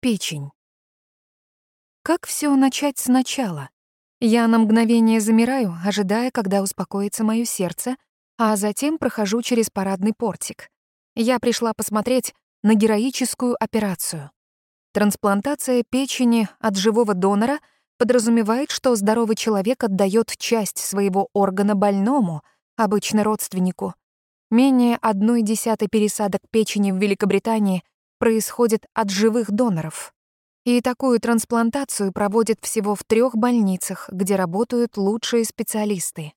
Печень. Как все начать сначала? Я на мгновение замираю, ожидая, когда успокоится мое сердце, а затем прохожу через парадный портик. Я пришла посмотреть на героическую операцию. Трансплантация печени от живого донора подразумевает, что здоровый человек отдает часть своего органа больному, обычно родственнику. Менее одной десятой пересадок печени в Великобритании происходит от живых доноров. И такую трансплантацию проводят всего в трех больницах, где работают лучшие специалисты.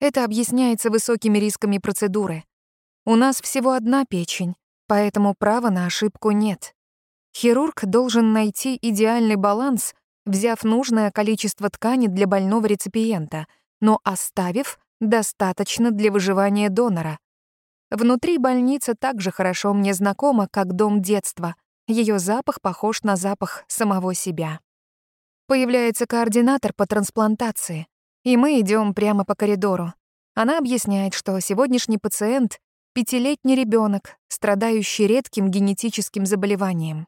Это объясняется высокими рисками процедуры. У нас всего одна печень, поэтому права на ошибку нет. Хирург должен найти идеальный баланс, взяв нужное количество ткани для больного реципиента, но оставив достаточно для выживания донора. Внутри больница также хорошо мне знакома, как дом детства. Ее запах похож на запах самого себя. Появляется координатор по трансплантации, и мы идем прямо по коридору. Она объясняет, что сегодняшний пациент — пятилетний ребенок, страдающий редким генетическим заболеванием.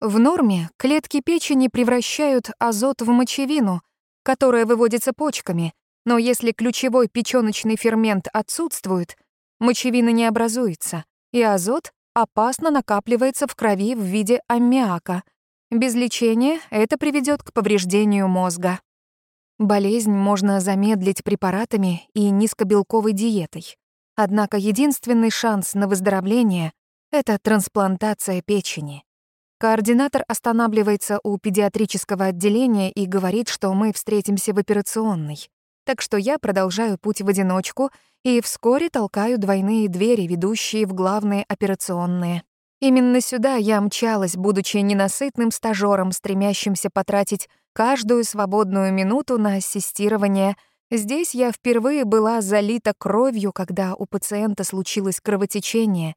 В норме клетки печени превращают азот в мочевину, которая выводится почками, но если ключевой печёночный фермент отсутствует, мочевина не образуется, и азот опасно накапливается в крови в виде аммиака. Без лечения это приведет к повреждению мозга. Болезнь можно замедлить препаратами и низкобелковой диетой. Однако единственный шанс на выздоровление — это трансплантация печени. Координатор останавливается у педиатрического отделения и говорит, что мы встретимся в операционной. Так что я продолжаю путь в одиночку и вскоре толкаю двойные двери, ведущие в главные операционные. Именно сюда я мчалась, будучи ненасытным стажёром, стремящимся потратить каждую свободную минуту на ассистирование. Здесь я впервые была залита кровью, когда у пациента случилось кровотечение.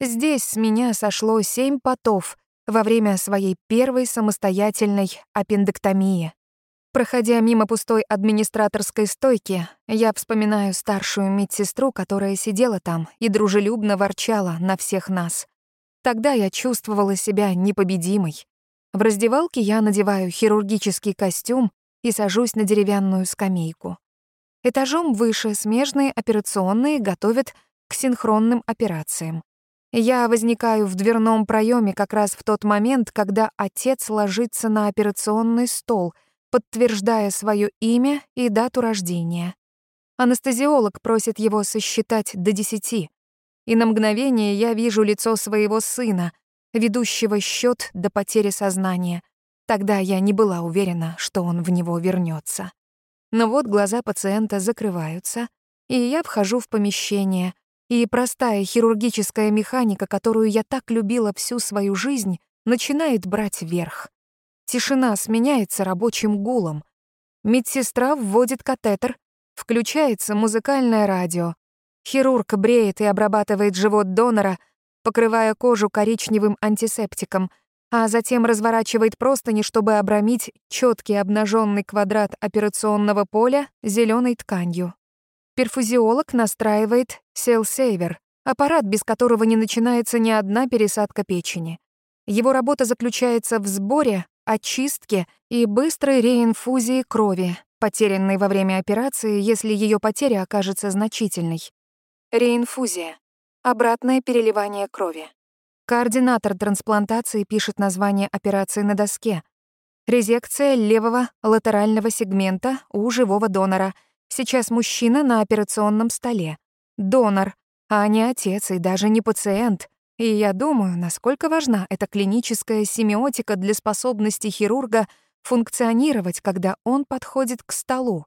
Здесь с меня сошло семь потов, во время своей первой самостоятельной аппендэктомии. Проходя мимо пустой администраторской стойки, я вспоминаю старшую медсестру, которая сидела там и дружелюбно ворчала на всех нас. Тогда я чувствовала себя непобедимой. В раздевалке я надеваю хирургический костюм и сажусь на деревянную скамейку. Этажом выше смежные операционные готовят к синхронным операциям. Я возникаю в дверном проеме как раз в тот момент, когда отец ложится на операционный стол, подтверждая свое имя и дату рождения. Анестезиолог просит его сосчитать до десяти. И на мгновение я вижу лицо своего сына, ведущего счет до потери сознания. Тогда я не была уверена, что он в него вернется. Но вот глаза пациента закрываются, и я вхожу в помещение — и простая хирургическая механика, которую я так любила всю свою жизнь, начинает брать верх. Тишина сменяется рабочим гулом. Медсестра вводит катетер, включается музыкальное радио. Хирург бреет и обрабатывает живот донора, покрывая кожу коричневым антисептиком, а затем разворачивает простыни, чтобы обрамить четкий обнаженный квадрат операционного поля зеленой тканью. Перфузиолог настраивает селсейвер, аппарат, без которого не начинается ни одна пересадка печени. Его работа заключается в сборе, очистке и быстрой реинфузии крови, потерянной во время операции, если ее потеря окажется значительной. Реинфузия. Обратное переливание крови. Координатор трансплантации пишет название операции на доске. Резекция левого латерального сегмента у живого донора — Сейчас мужчина на операционном столе. Донор, а не отец и даже не пациент. И я думаю, насколько важна эта клиническая семиотика для способности хирурга функционировать, когда он подходит к столу.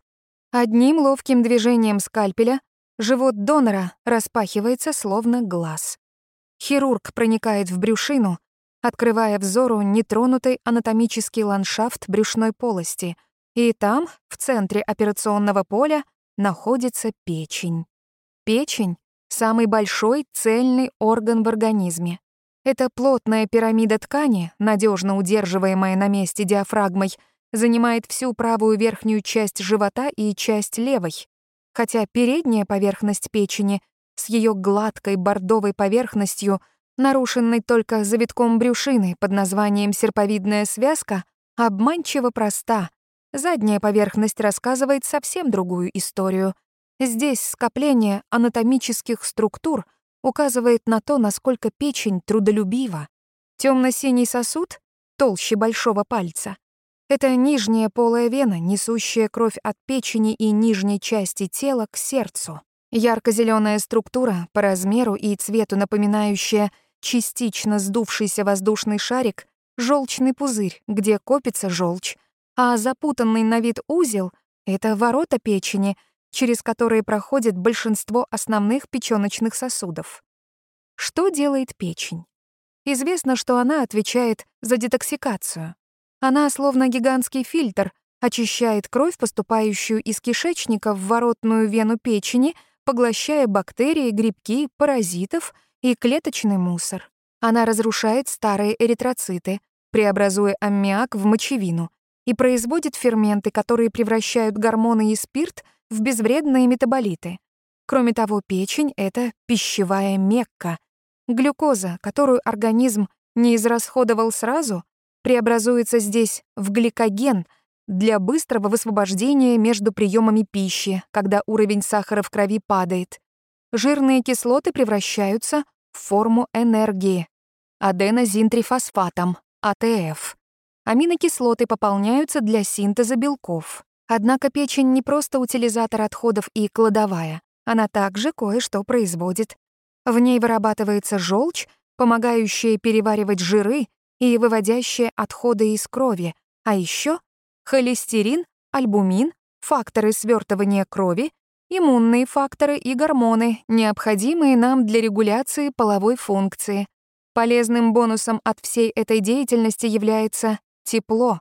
Одним ловким движением скальпеля живот донора распахивается словно глаз. Хирург проникает в брюшину, открывая взору нетронутый анатомический ландшафт брюшной полости, и там, в центре операционного поля, находится печень. Печень — самый большой цельный орган в организме. Это плотная пирамида ткани, надежно удерживаемая на месте диафрагмой, занимает всю правую верхнюю часть живота и часть левой, хотя передняя поверхность печени с ее гладкой бордовой поверхностью нарушенный только завитком брюшины под названием серповидная связка, обманчиво проста. Задняя поверхность рассказывает совсем другую историю. Здесь скопление анатомических структур указывает на то, насколько печень трудолюбива. Темно-синий сосуд, толще большого пальца, это нижняя полая вена, несущая кровь от печени и нижней части тела к сердцу. ярко зеленая структура, по размеру и цвету напоминающая частично сдувшийся воздушный шарик, желчный пузырь, где копится желчь, а запутанный на вид узел — это ворота печени, через которые проходит большинство основных печёночных сосудов. Что делает печень? Известно, что она отвечает за детоксикацию. Она, словно гигантский фильтр, очищает кровь, поступающую из кишечника в воротную вену печени, поглощая бактерии, грибки, паразитов и клеточный мусор. Она разрушает старые эритроциты, преобразуя аммиак в мочевину, и производит ферменты, которые превращают гормоны и спирт в безвредные метаболиты. Кроме того, печень — это пищевая мекка. Глюкоза, которую организм не израсходовал сразу, преобразуется здесь в гликоген для быстрого высвобождения между приемами пищи, когда уровень сахара в крови падает. Жирные кислоты превращаются в форму энергии — аденозинтрифосфатом, АТФ. Аминокислоты пополняются для синтеза белков. Однако печень не просто утилизатор отходов и кладовая, она также кое-что производит. В ней вырабатывается желчь, помогающая переваривать жиры и выводящие отходы из крови, а еще холестерин, альбумин, факторы свертывания крови, иммунные факторы и гормоны, необходимые нам для регуляции половой функции. Полезным бонусом от всей этой деятельности является тепло.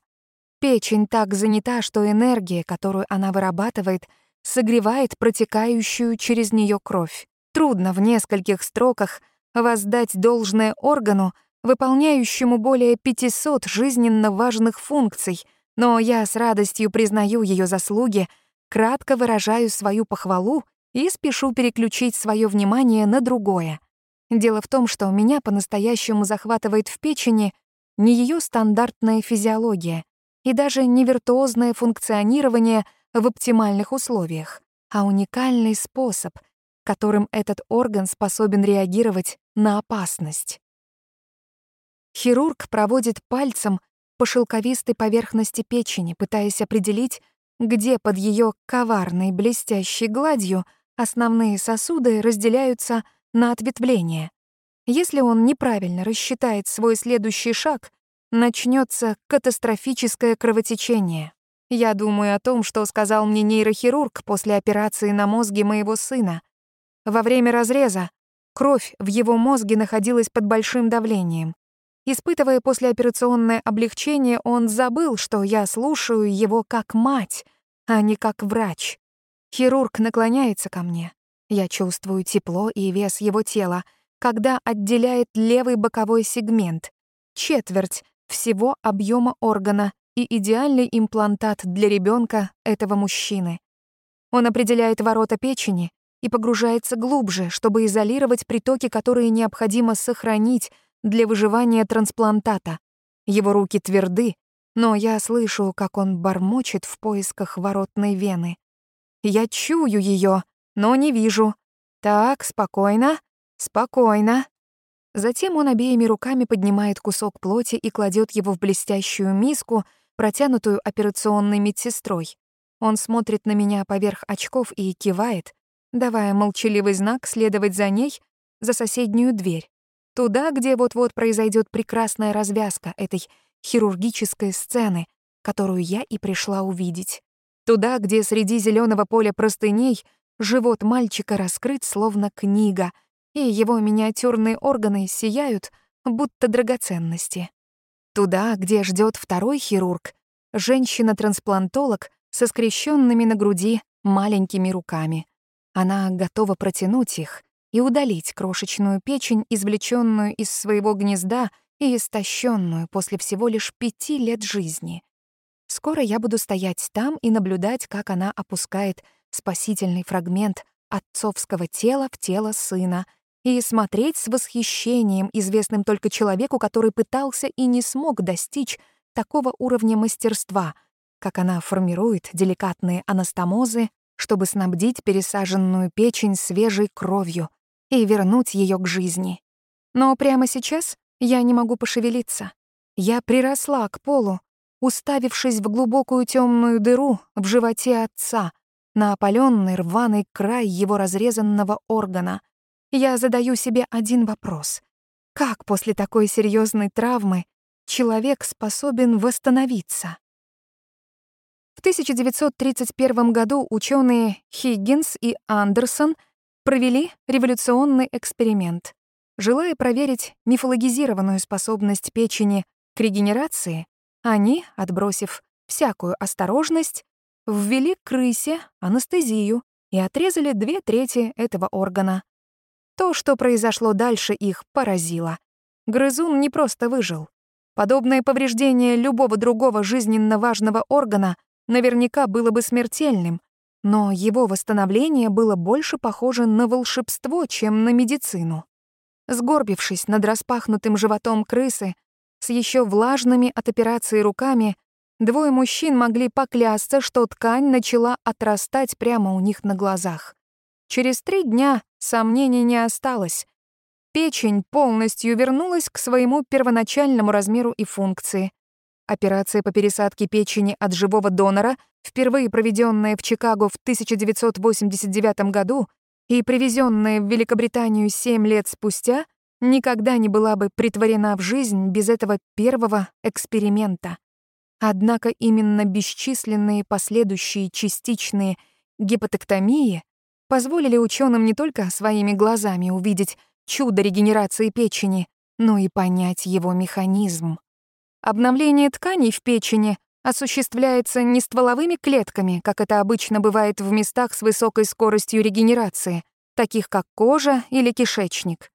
Печень так занята, что энергия, которую она вырабатывает, согревает протекающую через нее кровь. Трудно в нескольких строках воздать должное органу, выполняющему более 500 жизненно важных функций, но я с радостью признаю ее заслуги, кратко выражаю свою похвалу и спешу переключить свое внимание на другое. Дело в том, что меня по-настоящему захватывает в печени не ее стандартная физиология и даже не виртуозное функционирование в оптимальных условиях, а уникальный способ, которым этот орган способен реагировать на опасность. Хирург проводит пальцем по шелковистой поверхности печени, пытаясь определить, где под ее коварной блестящей гладью основные сосуды разделяются на ответвления. Если он неправильно рассчитает свой следующий шаг, начнется катастрофическое кровотечение. Я думаю о том, что сказал мне нейрохирург после операции на мозге моего сына. Во время разреза кровь в его мозге находилась под большим давлением. Испытывая послеоперационное облегчение, он забыл, что я слушаю его как мать, а не как врач. Хирург наклоняется ко мне. Я чувствую тепло и вес его тела, когда отделяет левый боковой сегмент, четверть всего объема органа и идеальный имплантат для ребенка этого мужчины. Он определяет ворота печени и погружается глубже, чтобы изолировать притоки, которые необходимо сохранить для выживания трансплантата. Его руки тверды, но я слышу, как он бормочет в поисках воротной вены. Я чую ее, но не вижу. Так, спокойно, спокойно. Затем он обеими руками поднимает кусок плоти и кладет его в блестящую миску, протянутую операционной медсестрой. Он смотрит на меня поверх очков и кивает, давая молчаливый знак следовать за ней за соседнюю дверь. Туда, где вот-вот произойдет прекрасная развязка этой хирургической сцены, которую я и пришла увидеть. Туда, где среди зеленого поля простыней живот мальчика раскрыт, словно книга, и его миниатюрные органы сияют, будто драгоценности. Туда, где ждет второй хирург, женщина-трансплантолог со скрещенными на груди маленькими руками. Она готова протянуть их, и удалить крошечную печень, извлеченную из своего гнезда и истощенную после всего лишь пяти лет жизни. Скоро я буду стоять там и наблюдать, как она опускает спасительный фрагмент отцовского тела в тело сына и смотреть с восхищением, известным только человеку, который пытался и не смог достичь такого уровня мастерства, как она формирует деликатные анастомозы, чтобы снабдить пересаженную печень свежей кровью и вернуть ее к жизни. Но прямо сейчас я не могу пошевелиться. Я приросла к полу, уставившись в глубокую темную дыру в животе отца, на опаленный рваный край его разрезанного органа. Я задаю себе один вопрос. Как после такой серьезной травмы человек способен восстановиться? В 1931 году ученые Хиггинс и Андерсон провели революционный эксперимент. Желая проверить мифологизированную способность печени к регенерации, они, отбросив всякую осторожность, ввели крысе анестезию и отрезали две трети этого органа. То, что произошло дальше, их поразило. Грызун не просто выжил. Подобное повреждение любого другого жизненно важного органа наверняка было бы смертельным, но его восстановление было больше похоже на волшебство, чем на медицину. Сгорбившись над распахнутым животом крысы, с еще влажными от операции руками, двое мужчин могли поклясться, что ткань начала отрастать прямо у них на глазах. Через три дня сомнений не осталось. Печень полностью вернулась к своему первоначальному размеру и функции. Операция по пересадке печени от живого донора, впервые проведенная в Чикаго в 1989 году и привезенная в Великобританию семь лет спустя, никогда не была бы притворена в жизнь без этого первого эксперимента. Однако именно бесчисленные последующие частичные гепатоктомии позволили ученым не только своими глазами увидеть чудо регенерации печени, но и понять его механизм. Обновление тканей в печени осуществляется не стволовыми клетками, как это обычно бывает в местах с высокой скоростью регенерации, таких как кожа или кишечник.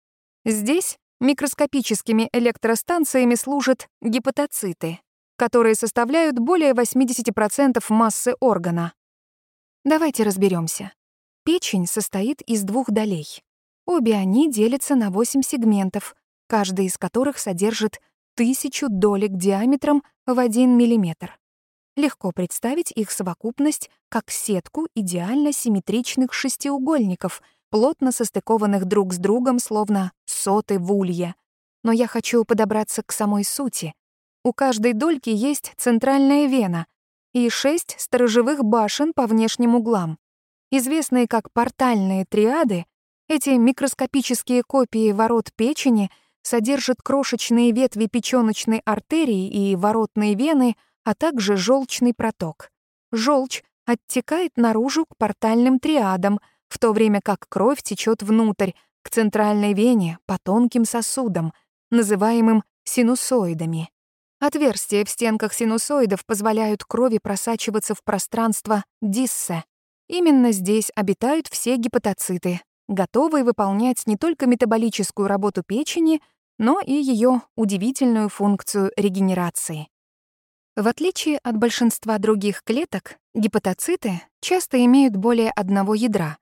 Здесь микроскопическими электростанциями служат гепатоциты, которые составляют более 80% массы органа. Давайте разберемся. Печень состоит из двух долей. Обе они делятся на 8 сегментов, каждый из которых содержит тысячу долек диаметром в 1 мм. Легко представить их совокупность как сетку идеально симметричных шестиугольников, плотно состыкованных друг с другом, словно соты в улье. Но я хочу подобраться к самой сути. У каждой дольки есть центральная вена и шесть сторожевых башен по внешним углам. Известные как портальные триады, эти микроскопические копии ворот печени — содержит крошечные ветви печёночной артерии и воротные вены, а также желчный проток. Желчь оттекает наружу к портальным триадам, в то время как кровь течет внутрь, к центральной вене по тонким сосудам, называемым синусоидами. Отверстия в стенках синусоидов позволяют крови просачиваться в пространство диссе. Именно здесь обитают все гепатоциты, готовые выполнять не только метаболическую работу печени, но и ее удивительную функцию регенерации. В отличие от большинства других клеток, гепатоциты часто имеют более одного ядра,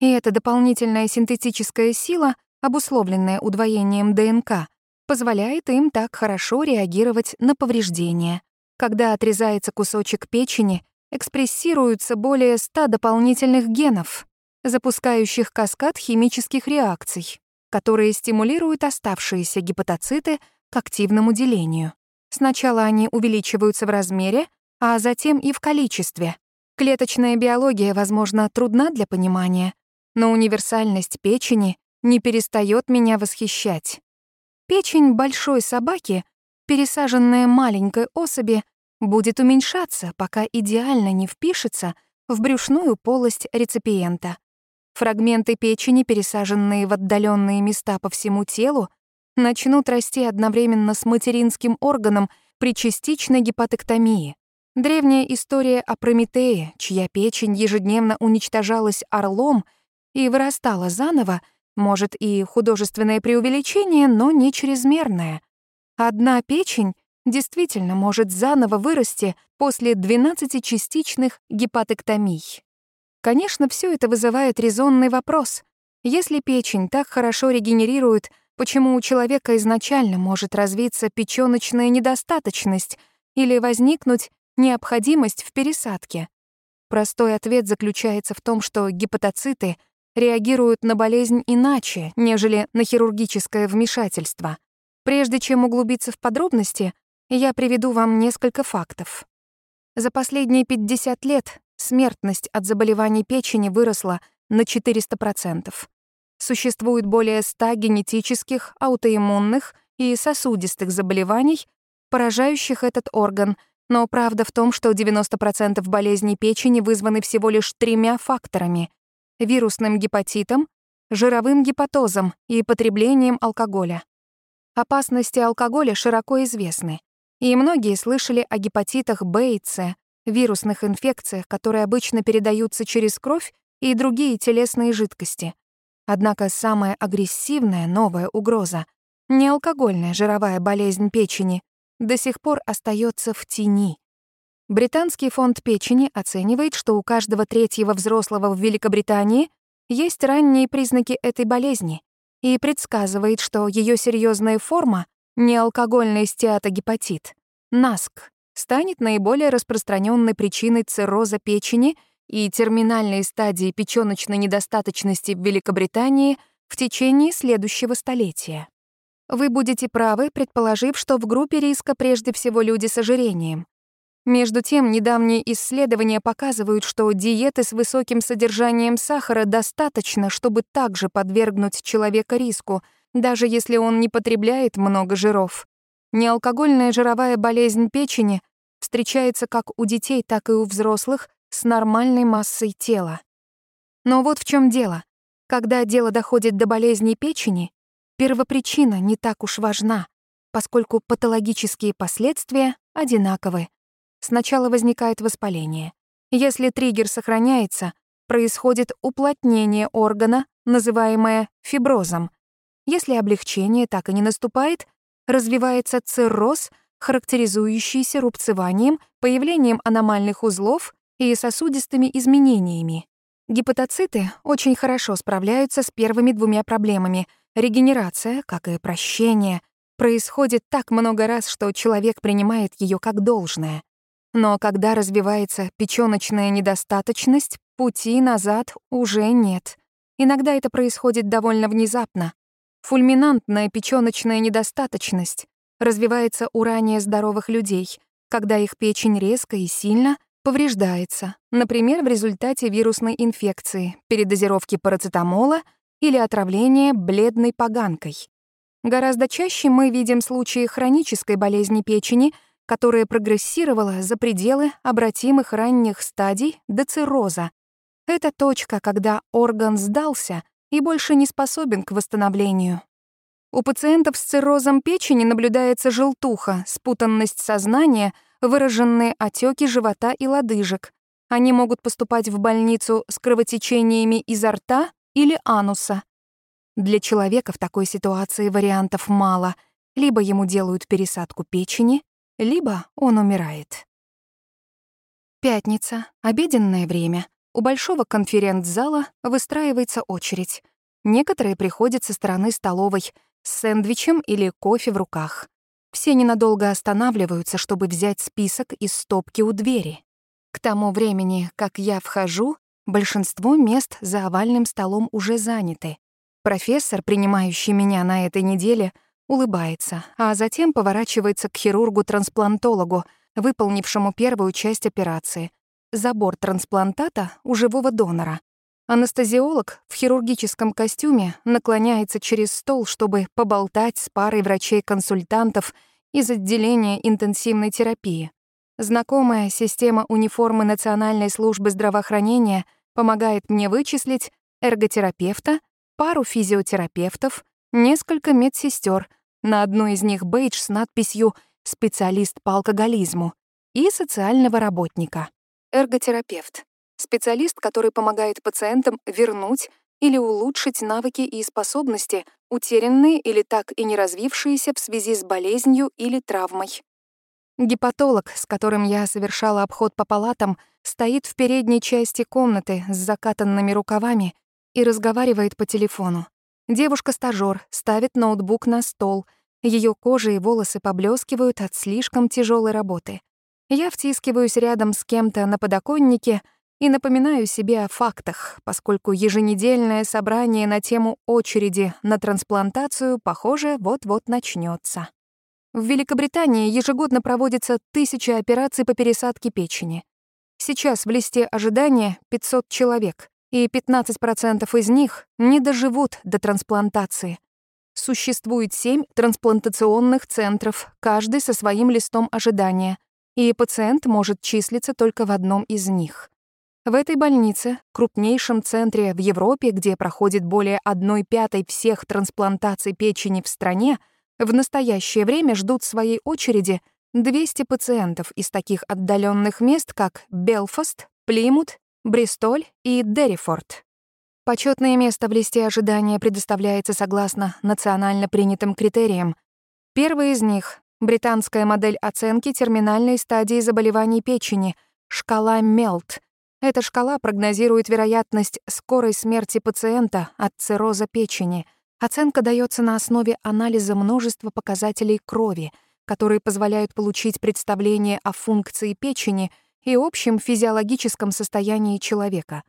и эта дополнительная синтетическая сила, обусловленная удвоением ДНК, позволяет им так хорошо реагировать на повреждения. Когда отрезается кусочек печени, экспрессируются более 100 дополнительных генов, запускающих каскад химических реакций, которые стимулируют оставшиеся гепатоциты к активному делению. Сначала они увеличиваются в размере, а затем и в количестве. Клеточная биология, возможно, трудна для понимания, но универсальность печени не перестает меня восхищать. Печень большой собаки, пересаженная маленькой особи, будет уменьшаться, пока идеально не впишется в брюшную полость реципиента. Фрагменты печени, пересаженные в отдаленные места по всему телу, начнут расти одновременно с материнским органом при частичной гепатоктомии. Древняя история о Прометее, чья печень ежедневно уничтожалась орлом и вырастала заново, может и художественное преувеличение, но не чрезмерное. Одна печень действительно может заново вырасти после 12 частичных гепатоктомий. Конечно, все это вызывает резонный вопрос. Если печень так хорошо регенерирует, почему у человека изначально может развиться печёночная недостаточность или возникнуть необходимость в пересадке? Простой ответ заключается в том, что гепатоциты реагируют на болезнь иначе, нежели на хирургическое вмешательство. Прежде чем углубиться в подробности, я приведу вам несколько фактов. За последние 50 лет смертность от заболеваний печени выросла на 400%. Существует более 100 генетических, аутоиммунных и сосудистых заболеваний, поражающих этот орган, но правда в том, что 90% болезней печени вызваны всего лишь тремя факторами — вирусным гепатитом, жировым гепатозом и потреблением алкоголя. Опасности алкоголя широко известны, и многие слышали о гепатитах Б и С, вирусных инфекциях, которые обычно передаются через кровь и другие телесные жидкости. Однако самая агрессивная новая угроза — неалкогольная жировая болезнь печени — до сих пор остается в тени. Британский фонд печени оценивает, что у каждого третьего взрослого в Великобритании есть ранние признаки этой болезни и предсказывает, что ее серьезная форма — неалкогольный стеатогепатит, НАСК, станет наиболее распространенной причиной цирроза печени и терминальной стадии печёночной недостаточности в Великобритании в течение следующего столетия. Вы будете правы, предположив, что в группе риска прежде всего люди с ожирением. Между тем, недавние исследования показывают, что диеты с высоким содержанием сахара достаточно, чтобы также подвергнуть человека риску, даже если он не потребляет много жиров. Неалкогольная жировая болезнь печени встречается как у детей, так и у взрослых с нормальной массой тела. Но вот в чем дело. Когда дело доходит до болезни печени, первопричина не так уж важна, поскольку патологические последствия одинаковы. Сначала возникает воспаление. Если триггер сохраняется, происходит уплотнение органа, называемое фиброзом. Если облегчение так и не наступает, развивается цирроз, характеризующийся рубцеванием, появлением аномальных узлов и сосудистыми изменениями. Гепатоциты очень хорошо справляются с первыми двумя проблемами. Регенерация, как и прощение, происходит так много раз, что человек принимает ее как должное. Но когда развивается печёночная недостаточность, пути назад уже нет. Иногда это происходит довольно внезапно, Фульминантная печёночная недостаточность развивается у ранее здоровых людей, когда их печень резко и сильно повреждается, например, в результате вирусной инфекции, передозировки парацетамола или отравления бледной поганкой. Гораздо чаще мы видим случаи хронической болезни печени, которая прогрессировала за пределы обратимых ранних стадий до цирроза. Это точка, когда орган сдался и больше не способен к восстановлению. У пациентов с циррозом печени наблюдается желтуха, спутанность сознания, выраженные отеки живота и лодыжек. Они могут поступать в больницу с кровотечениями изо рта или ануса. Для человека в такой ситуации вариантов мало. Либо ему делают пересадку печени, либо он умирает. Пятница, обеденное время. У большого конференц-зала выстраивается очередь. Некоторые приходят со стороны столовой с сэндвичем или кофе в руках. Все ненадолго останавливаются, чтобы взять список из стопки у двери. К тому времени, как я вхожу, большинство мест за овальным столом уже заняты. Профессор, принимающий меня на этой неделе, улыбается, а затем поворачивается к хирургу-трансплантологу, выполнившему первую часть операции — забор трансплантата у живого донора. Анестезиолог в хирургическом костюме наклоняется через стол, чтобы поболтать с парой врачей-консультантов из отделения интенсивной терапии. Знакомая система униформы Национальной службы здравоохранения помогает мне вычислить эрготерапевта, пару физиотерапевтов, несколько медсестер, на одной из них бейдж с надписью «Специалист по алкоголизму» и социального работника. Эрготерапевт — специалист, который помогает пациентам вернуть или улучшить навыки и способности, утерянные или так и не развившиеся в связи с болезнью или травмой. Гепатолог, с которым я совершала обход по палатам, стоит в передней части комнаты с закатанными рукавами и разговаривает по телефону. Девушка-стажёр ставит ноутбук на стол. Ее кожа и волосы поблескивают от слишком тяжелой работы. Я втискиваюсь рядом с кем-то на подоконнике и напоминаю себе о фактах, поскольку еженедельное собрание на тему очереди на трансплантацию, похоже, вот-вот начнется. В Великобритании ежегодно проводится тысяча операций по пересадке печени. Сейчас в листе ожидания 500 человек и 15% из них не доживут до трансплантации. Существует семь трансплантационных центров, каждый со своим листом ожидания, и пациент может числиться только в одном из них. В этой больнице, крупнейшем центре в Европе, где проходит более одной пятой всех трансплантаций печени в стране, в настоящее время ждут своей очереди 200 пациентов из таких отдаленных мест, как Белфаст, Плимут Бристоль и Деррифорд. Почетное место в листе ожидания предоставляется согласно национально принятым критериям. Первый из них — британская модель оценки терминальной стадии заболеваний печени, шкала МЕЛТ. Эта шкала прогнозирует вероятность скорой смерти пациента от цирроза печени. Оценка дается на основе анализа множества показателей крови, которые позволяют получить представление о функции печени — и общем физиологическом состоянии человека.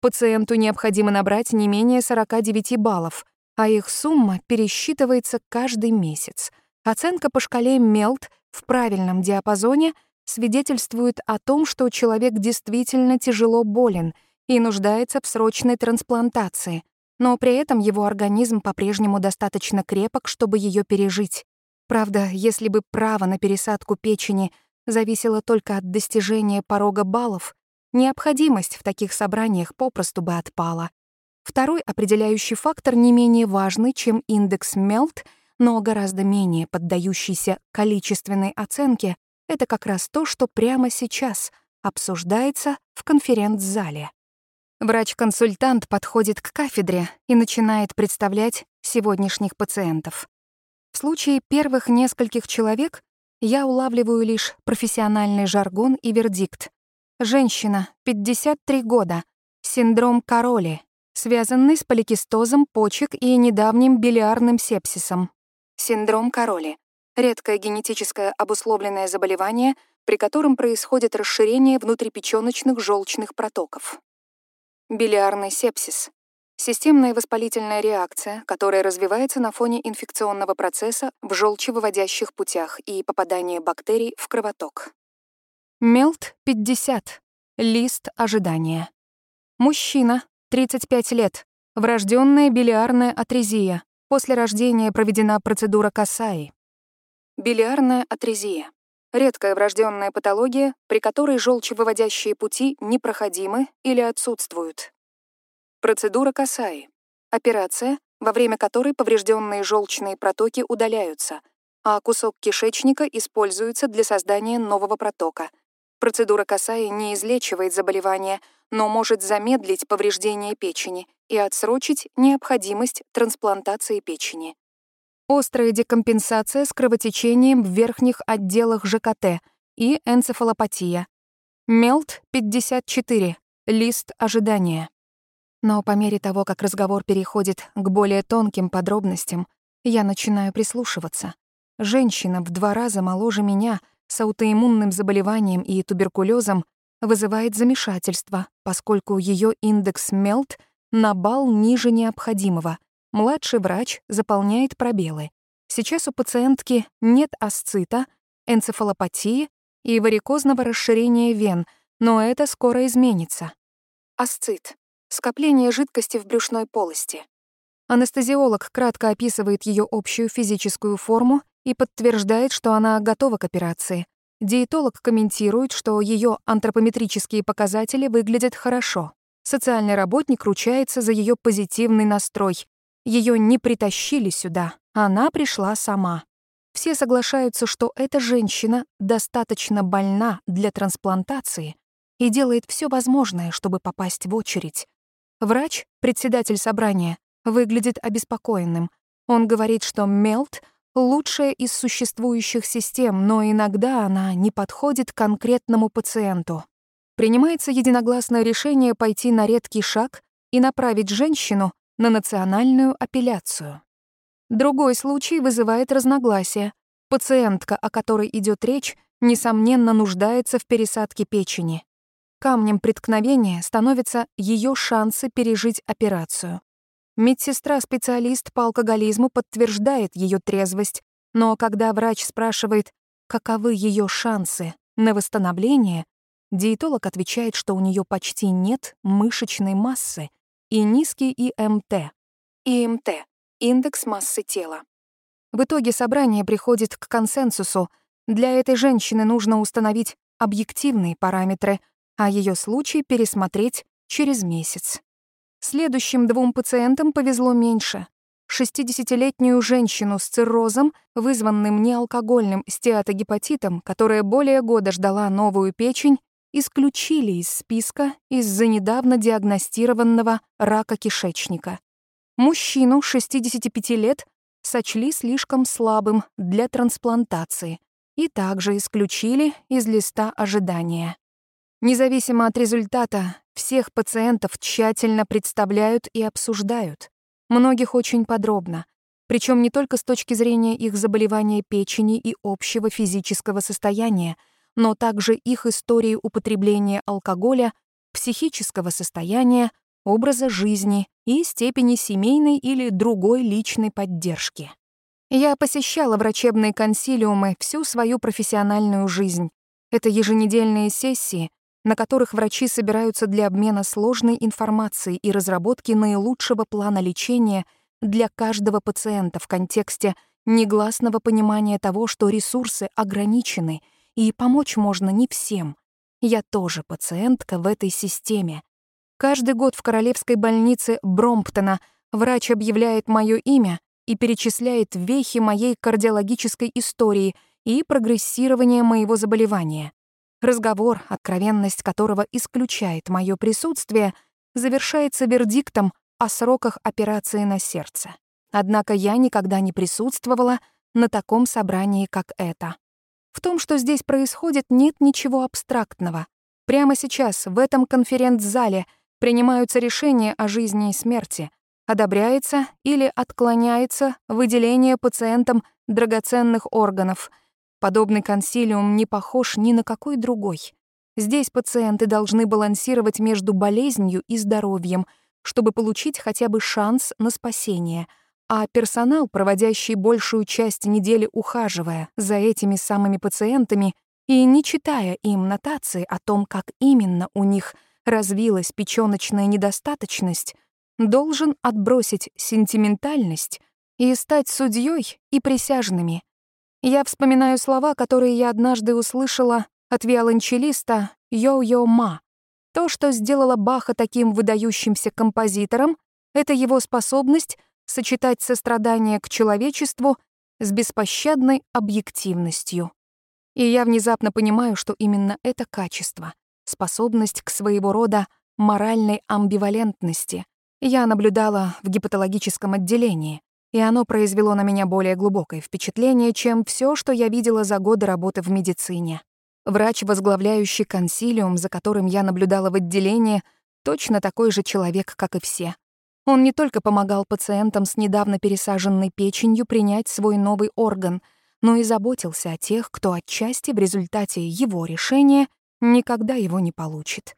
Пациенту необходимо набрать не менее 49 баллов, а их сумма пересчитывается каждый месяц. Оценка по шкале МЕЛТ в правильном диапазоне свидетельствует о том, что человек действительно тяжело болен и нуждается в срочной трансплантации, но при этом его организм по-прежнему достаточно крепок, чтобы ее пережить. Правда, если бы право на пересадку печени — зависело только от достижения порога баллов, необходимость в таких собраниях попросту бы отпала. Второй определяющий фактор не менее важный, чем индекс МЕЛТ, но гораздо менее поддающийся количественной оценке, это как раз то, что прямо сейчас обсуждается в конференц-зале. Врач-консультант подходит к кафедре и начинает представлять сегодняшних пациентов. В случае первых нескольких человек я улавливаю лишь профессиональный жаргон и вердикт. Женщина, 53 года, синдром Короли, связанный с поликистозом почек и недавним билиарным сепсисом. Синдром Короли — редкое генетическое обусловленное заболевание, при котором происходит расширение внутрипечёночных желчных протоков. Билиарный сепсис Системная воспалительная реакция, которая развивается на фоне инфекционного процесса в желчевыводящих путях и попадания бактерий в кровоток. Мелт 50. Лист ожидания. Мужчина, 35 лет. Врожденная билиарная атрезия. После рождения проведена процедура Касаи. Билиарная атрезия. Редкая врожденная патология, при которой желчевыводящие пути непроходимы или отсутствуют. Процедура Касаи. Операция, во время которой поврежденные желчные протоки удаляются, а кусок кишечника используется для создания нового протока. Процедура Касаи не излечивает заболевание, но может замедлить повреждение печени и отсрочить необходимость трансплантации печени. Острая декомпенсация с кровотечением в верхних отделах ЖКТ и энцефалопатия. Мелт 54. Лист ожидания. Но по мере того, как разговор переходит к более тонким подробностям, я начинаю прислушиваться. Женщина в два раза моложе меня с аутоиммунным заболеванием и туберкулезом вызывает замешательство, поскольку ее индекс МЕЛТ на балл ниже необходимого. Младший врач заполняет пробелы. Сейчас у пациентки нет асцита, энцефалопатии и варикозного расширения вен, но это скоро изменится. Асцит скопление жидкости в брюшной полости. Анестезиолог кратко описывает ее общую физическую форму и подтверждает, что она готова к операции. Диетолог комментирует, что ее антропометрические показатели выглядят хорошо. Социальный работник ручается за ее позитивный настрой. Ее не притащили сюда, она пришла сама. Все соглашаются, что эта женщина достаточно больна для трансплантации и делает все возможное, чтобы попасть в очередь. Врач, председатель собрания, выглядит обеспокоенным. Он говорит, что Мелт — лучшая из существующих систем, но иногда она не подходит конкретному пациенту. Принимается единогласное решение пойти на редкий шаг и направить женщину на национальную апелляцию. Другой случай вызывает разногласия. Пациентка, о которой идет речь, несомненно нуждается в пересадке печени. Камнем преткновения становятся ее шансы пережить операцию. Медсестра-специалист по алкоголизму подтверждает ее трезвость, но когда врач спрашивает, каковы ее шансы на восстановление, диетолог отвечает, что у нее почти нет мышечной массы и низкий ИМТ. ИМТ — индекс массы тела. В итоге собрание приходит к консенсусу. Для этой женщины нужно установить объективные параметры, а ее случай пересмотреть через месяц. Следующим двум пациентам повезло меньше. 60-летнюю женщину с циррозом, вызванным неалкогольным стеатогепатитом, которая более года ждала новую печень, исключили из списка из-за недавно диагностированного рака кишечника. Мужчину 65 лет сочли слишком слабым для трансплантации и также исключили из листа ожидания. Независимо от результата, всех пациентов тщательно представляют и обсуждают. Многих очень подробно. Причем не только с точки зрения их заболевания печени и общего физического состояния, но также их истории употребления алкоголя, психического состояния, образа жизни и степени семейной или другой личной поддержки. Я посещала врачебные консилиумы всю свою профессиональную жизнь. Это еженедельные сессии, на которых врачи собираются для обмена сложной информацией и разработки наилучшего плана лечения для каждого пациента в контексте негласного понимания того, что ресурсы ограничены, и помочь можно не всем. Я тоже пациентка в этой системе. Каждый год в Королевской больнице Бромптона врач объявляет моё имя и перечисляет вехи моей кардиологической истории и прогрессирования моего заболевания. Разговор, откровенность которого исключает мое присутствие, завершается вердиктом о сроках операции на сердце. Однако я никогда не присутствовала на таком собрании, как это. В том, что здесь происходит, нет ничего абстрактного. Прямо сейчас, в этом конференц-зале, принимаются решения о жизни и смерти, одобряется или отклоняется выделение пациентам драгоценных органов — Подобный консилиум не похож ни на какой другой. Здесь пациенты должны балансировать между болезнью и здоровьем, чтобы получить хотя бы шанс на спасение, а персонал, проводящий большую часть недели ухаживая за этими самыми пациентами и не читая им нотации о том, как именно у них развилась печёночная недостаточность, должен отбросить сентиментальность и стать судьей и присяжными, я вспоминаю слова, которые я однажды услышала от виолончелиста Йо-Йо Ма. То, что сделало Баха таким выдающимся композитором, это его способность сочетать сострадание к человечеству с беспощадной объективностью. И я внезапно понимаю, что именно это качество, способность к своего рода моральной амбивалентности, я наблюдала в гепатологическом отделении, и оно произвело на меня более глубокое впечатление, чем все, что я видела за годы работы в медицине. Врач, возглавляющий консилиум, за которым я наблюдала в отделении, точно такой же человек, как и все. Он не только помогал пациентам с недавно пересаженной печенью принять свой новый орган, но и заботился о тех, кто отчасти в результате его решения никогда его не получит.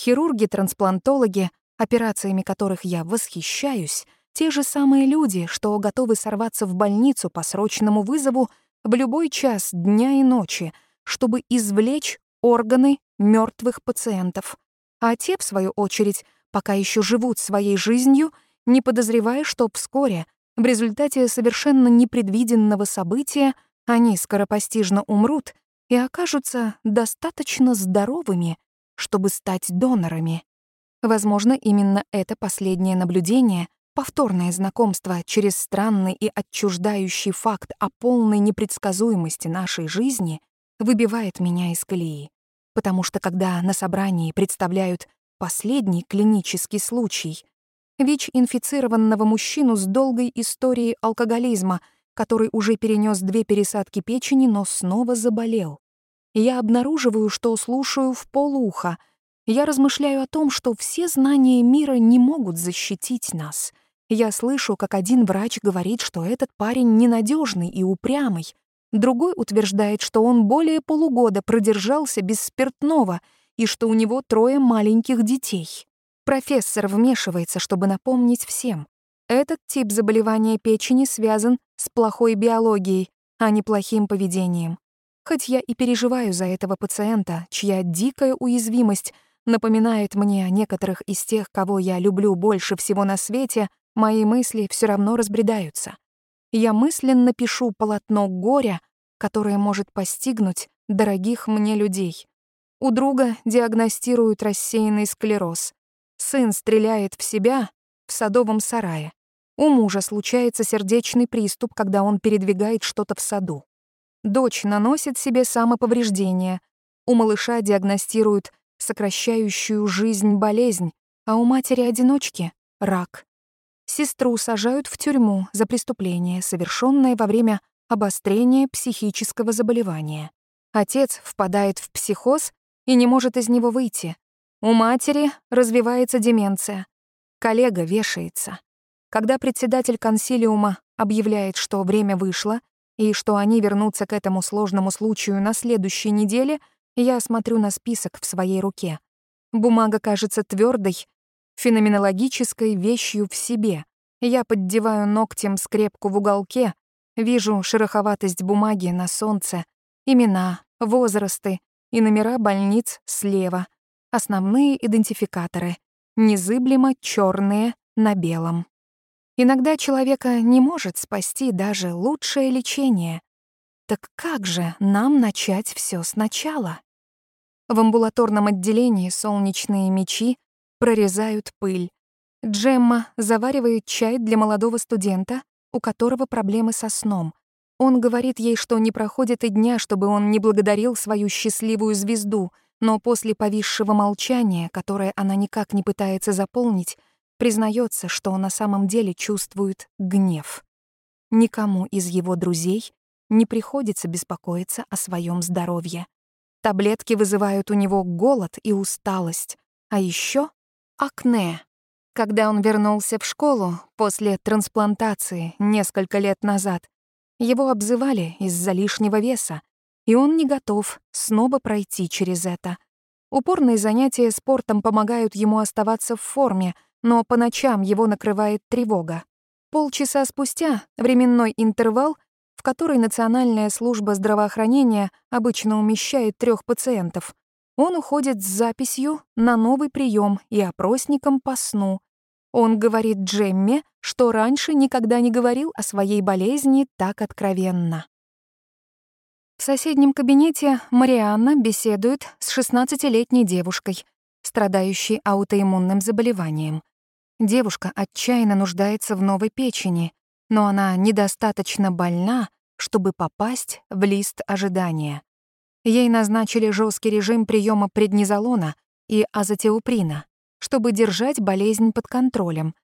Хирурги-трансплантологи, операциями которых я восхищаюсь — те же самые люди, что готовы сорваться в больницу по срочному вызову в любой час дня и ночи, чтобы извлечь органы мертвых пациентов. А те, в свою очередь, пока еще живут своей жизнью, не подозревая, что вскоре, в результате совершенно непредвиденного события, они скоропостижно умрут и окажутся достаточно здоровыми, чтобы стать донорами. Возможно, именно это последнее наблюдение Повторное знакомство через странный и отчуждающий факт о полной непредсказуемости нашей жизни выбивает меня из колеи. Потому что когда на собрании представляют последний клинический случай, ВИЧ-инфицированного мужчину с долгой историей алкоголизма, который уже перенес две пересадки печени, но снова заболел. Я обнаруживаю, что слушаю в полуха, Я размышляю о том, что все знания мира не могут защитить нас. Я слышу, как один врач говорит, что этот парень ненадежный и упрямый. Другой утверждает, что он более полугода продержался без спиртного и что у него трое маленьких детей. Профессор вмешивается, чтобы напомнить всем. Этот тип заболевания печени связан с плохой биологией, а не плохим поведением. Хоть я и переживаю за этого пациента, чья дикая уязвимость напоминает мне о некоторых из тех, кого я люблю больше всего на свете, мои мысли все равно разбредаются. Я мысленно пишу полотно горя, которое может постигнуть дорогих мне людей. У друга диагностируют рассеянный склероз. Сын стреляет в себя в садовом сарае. У мужа случается сердечный приступ, когда он передвигает что-то в саду. Дочь наносит себе самоповреждение. У малыша диагностируют сокращающую жизнь болезнь, а у матери-одиночки — рак. Сестру сажают в тюрьму за преступление, совершенное во время обострения психического заболевания. Отец впадает в психоз и не может из него выйти. У матери развивается деменция. Коллега вешается. Когда председатель консилиума объявляет, что время вышло, и что они вернутся к этому сложному случаю на следующей неделе, я смотрю на список в своей руке. Бумага кажется твердой, феноменологической вещью в себе. Я поддеваю ногтем скрепку в уголке, вижу шероховатость бумаги на солнце, имена, возрасты и номера больниц слева, основные идентификаторы, незыблемо черные на белом. Иногда человека не может спасти даже лучшее лечение. Так как же нам начать все сначала? В амбулаторном отделении солнечные мечи прорезают пыль. Джемма заваривает чай для молодого студента, у которого проблемы со сном. Он говорит ей, что не проходит и дня, чтобы он не благодарил свою счастливую звезду, но после повисшего молчания, которое она никак не пытается заполнить, признается, что на самом деле чувствует гнев. Никому из его друзей не приходится беспокоиться о своем здоровье. Таблетки вызывают у него голод и усталость, а еще акне. Когда он вернулся в школу после трансплантации несколько лет назад, его обзывали из-за лишнего веса, и он не готов снова пройти через это. Упорные занятия спортом помогают ему оставаться в форме, но по ночам его накрывает тревога. Полчаса спустя временной интервал, в который Национальная служба здравоохранения обычно умещает трех пациентов, он уходит с записью на новый прием и опросником по сну. Он говорит Джемме, что раньше никогда не говорил о своей болезни так откровенно. В соседнем кабинете Марианна беседует с 16-летней девушкой, страдающей аутоиммунным заболеванием. Девушка отчаянно нуждается в новой печени, но она недостаточно больна, чтобы попасть в лист ожидания. Ей назначили жесткий режим приема преднизолона и азотиуприна, чтобы держать болезнь под контролем.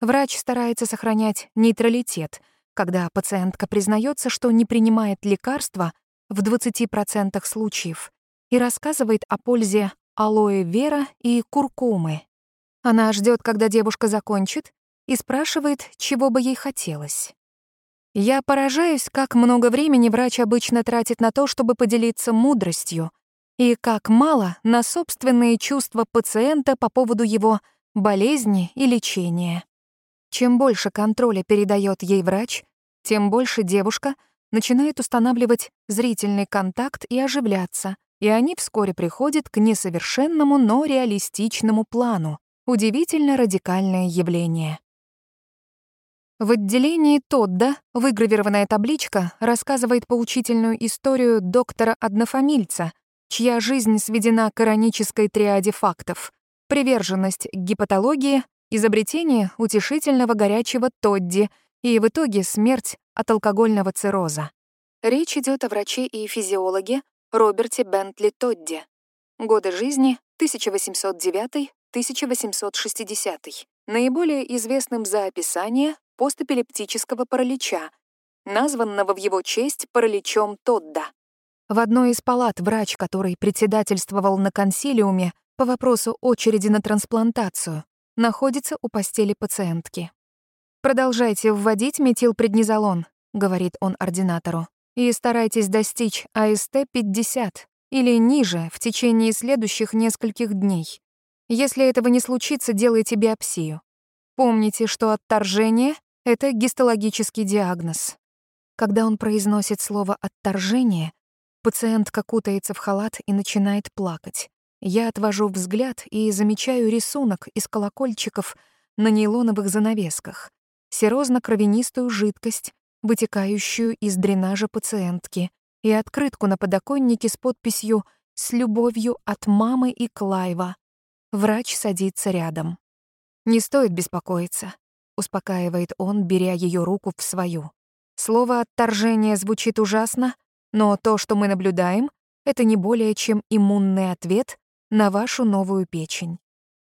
Врач старается сохранять нейтралитет, когда пациентка признается, что не принимает лекарства в 20% случаев и рассказывает о пользе алоэ вера и куркумы она ждет, когда девушка закончит, и спрашивает, чего бы ей хотелось. Я поражаюсь, как много времени врач обычно тратит на то, чтобы поделиться мудростью, и как мало на собственные чувства пациента по поводу его болезни и лечения. Чем больше контроля передает ей врач, тем больше девушка начинает устанавливать зрительный контакт и оживляться, и они вскоре приходят к несовершенному, но реалистичному плану, Удивительно радикальное явление. В отделении Тодда выгравированная табличка рассказывает поучительную историю доктора-однофамильца, чья жизнь сведена к иронической триаде фактов — приверженность к гепатологии, изобретение утешительного горячего Тодди и в итоге смерть от алкогольного цирроза. Речь идет о враче и физиологе Роберте Бентли Тодди. Годы жизни 1809 1860 наиболее известным за описание постэпилептического паралича, названного в его честь параличом Тодда. В одной из палат врач, который председательствовал на консилиуме, по вопросу очереди на трансплантацию находится у постели пациентки. «Продолжайте вводить метилпреднизолон», — говорит он ординатору, «и старайтесь достичь АСТ-50 или ниже в течение следующих нескольких дней. Если этого не случится, делайте биопсию. Помните, что отторжение — это гистологический диагноз. Когда он произносит слово «отторжение», пациентка кутается в халат и начинает плакать. Я отвожу взгляд и замечаю рисунок из колокольчиков на нейлоновых занавесках, серозно-кровянистую жидкость, вытекающую из дренажа пациентки, и открытку на подоконнике с подписью «С любовью от мамы и Клайва». Врач садится рядом. «Не стоит беспокоиться», — успокаивает он, беря ее руку в свою. Слово «отторжение» звучит ужасно, но то, что мы наблюдаем, это не более чем иммунный ответ на вашу новую печень.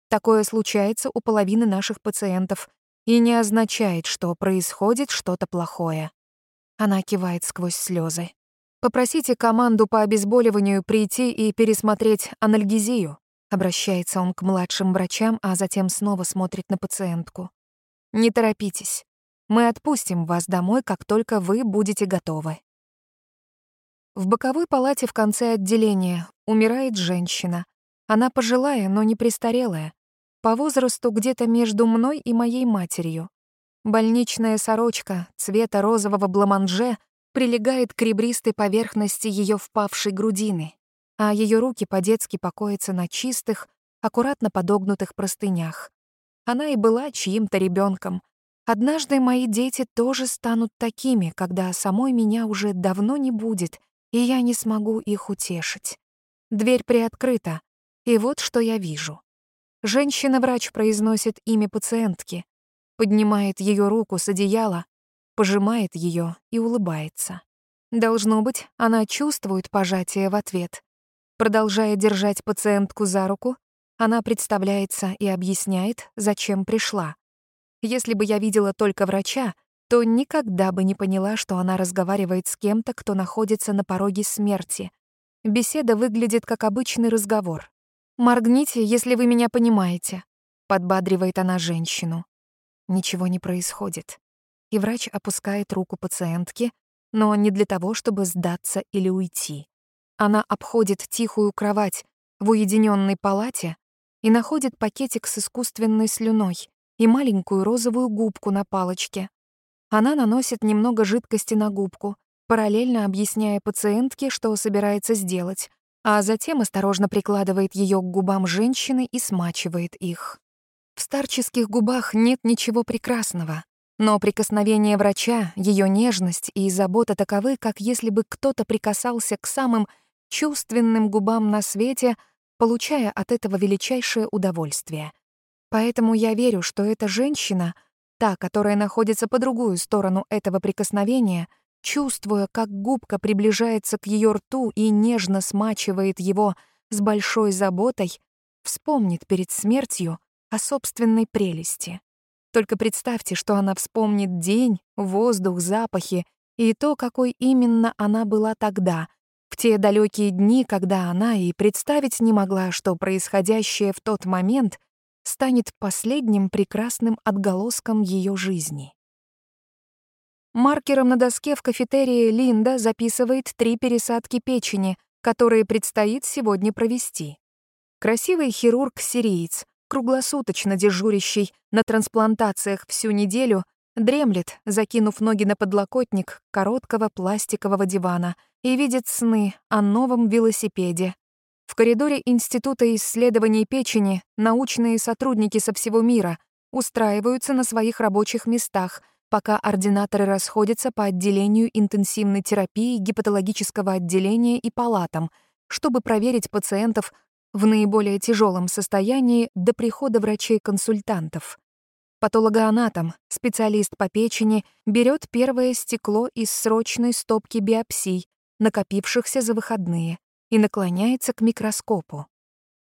Такое случается у половины наших пациентов и не означает, что происходит что-то плохое. Она кивает сквозь слезы. Попросите команду по обезболиванию прийти и пересмотреть анальгезию. Обращается он к младшим врачам, а затем снова смотрит на пациентку. Не торопитесь. Мы отпустим вас домой, как только вы будете готовы. В боковой палате в конце отделения умирает женщина. Она пожилая, но не престарелая. По возрасту где-то между мной и моей матерью. Больничная сорочка цвета розового бламанже прилегает к ребристой поверхности ее впавшей грудины, а ее руки по-детски покоятся на чистых, аккуратно подогнутых простынях. Она и была чьим-то ребенком. Однажды мои дети тоже станут такими, когда самой меня уже давно не будет, и я не смогу их утешить. Дверь приоткрыта, и вот что я вижу. Женщина-врач произносит имя пациентки, поднимает ее руку с одеяла, пожимает ее и улыбается. Должно быть, она чувствует пожатие в ответ. Продолжая держать пациентку за руку, она представляется и объясняет, зачем пришла. Если бы я видела только врача, то никогда бы не поняла, что она разговаривает с кем-то, кто находится на пороге смерти. Беседа выглядит как обычный разговор. «Моргните, если вы меня понимаете», — подбадривает она женщину. Ничего не происходит и врач опускает руку пациентки, но не для того, чтобы сдаться или уйти. Она обходит тихую кровать в уединенной палате и находит пакетик с искусственной слюной и маленькую розовую губку на палочке. Она наносит немного жидкости на губку, параллельно объясняя пациентке, что собирается сделать, а затем осторожно прикладывает ее к губам женщины и смачивает их. В старческих губах нет ничего прекрасного, но прикосновение врача, ее нежность и забота таковы, как если бы кто-то прикасался к самым чувственным губам на свете, получая от этого величайшее удовольствие. Поэтому я верю, что эта женщина, та, которая находится по другую сторону этого прикосновения, чувствуя, как губка приближается к ее рту и нежно смачивает его с большой заботой, вспомнит перед смертью о собственной прелести. Только представьте, что она вспомнит день, воздух, запахи и то, какой именно она была тогда, в те далекие дни, когда она и представить не могла, что происходящее в тот момент станет последним прекрасным отголоском ее жизни. Маркером на доске в кафетерии Линда записывает три пересадки печени, которые предстоит сегодня провести. Красивый хирург-сириец, круглосуточно дежурящий на трансплантациях всю неделю, дремлет, закинув ноги на подлокотник короткого пластикового дивана и видит сны о новом велосипеде. В коридоре Института исследований печени научные сотрудники со всего мира устраиваются на своих рабочих местах, пока ординаторы расходятся по отделению интенсивной терапии, гепатологического отделения и палатам, чтобы проверить пациентов в наиболее тяжелом состоянии до прихода врачей-консультантов. Патологоанатом, специалист по печени, берет первое стекло из срочной стопки биопсий, накопившихся за выходные, и наклоняется к микроскопу.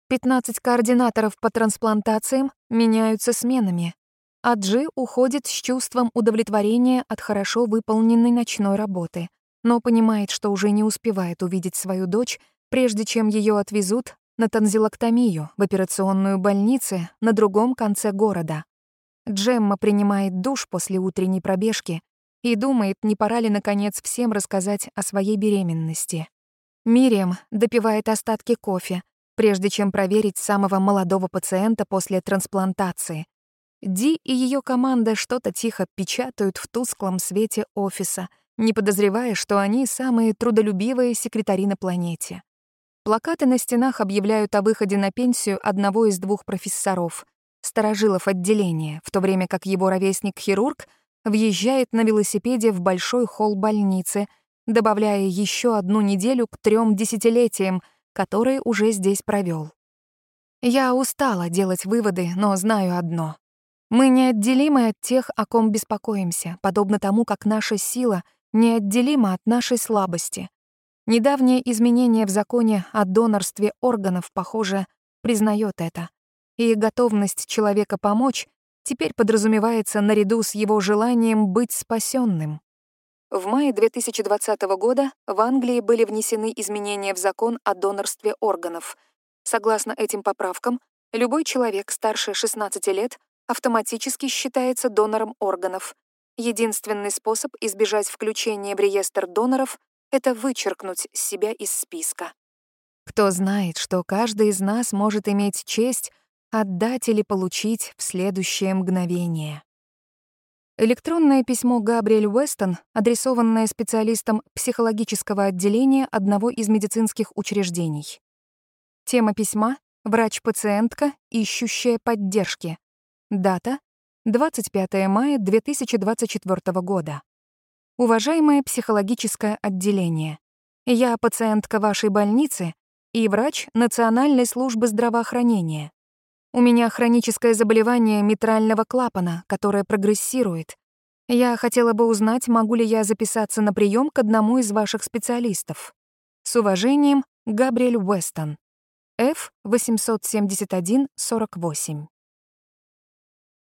15 координаторов по трансплантациям меняются сменами. Аджи уходит с чувством удовлетворения от хорошо выполненной ночной работы, но понимает, что уже не успевает увидеть свою дочь, прежде чем ее отвезут на танзилоктомию в операционную больницу на другом конце города. Джемма принимает душ после утренней пробежки и думает, не пора ли, наконец, всем рассказать о своей беременности. Мириам допивает остатки кофе, прежде чем проверить самого молодого пациента после трансплантации. Ди и ее команда что-то тихо печатают в тусклом свете офиса, не подозревая, что они самые трудолюбивые секретари на планете. Плакаты на стенах объявляют о выходе на пенсию одного из двух профессоров, старожилов отделения, в то время как его ровесник-хирург въезжает на велосипеде в большой холл больницы, добавляя еще одну неделю к трем десятилетиям, которые уже здесь провел. Я устала делать выводы, но знаю одно. Мы неотделимы от тех, о ком беспокоимся, подобно тому, как наша сила неотделима от нашей слабости. Недавнее изменение в законе о донорстве органов, похоже, признает это. И готовность человека помочь теперь подразумевается наряду с его желанием быть спасенным. В мае 2020 года в Англии были внесены изменения в закон о донорстве органов. Согласно этим поправкам, любой человек старше 16 лет автоматически считается донором органов. Единственный способ избежать включения в реестр доноров — это вычеркнуть себя из списка. Кто знает, что каждый из нас может иметь честь отдать или получить в следующее мгновение. Электронное письмо Габриэль Уэстон, адресованное специалистам психологического отделения одного из медицинских учреждений. Тема письма — врач-пациентка, ищущая поддержки. Дата — 25 мая 2024 года. Уважаемое психологическое отделение, я пациентка вашей больницы и врач Национальной службы здравоохранения. У меня хроническое заболевание митрального клапана, которое прогрессирует. Я хотела бы узнать, могу ли я записаться на прием к одному из ваших специалистов. С уважением, Габриэль Уэстон. F 871 48.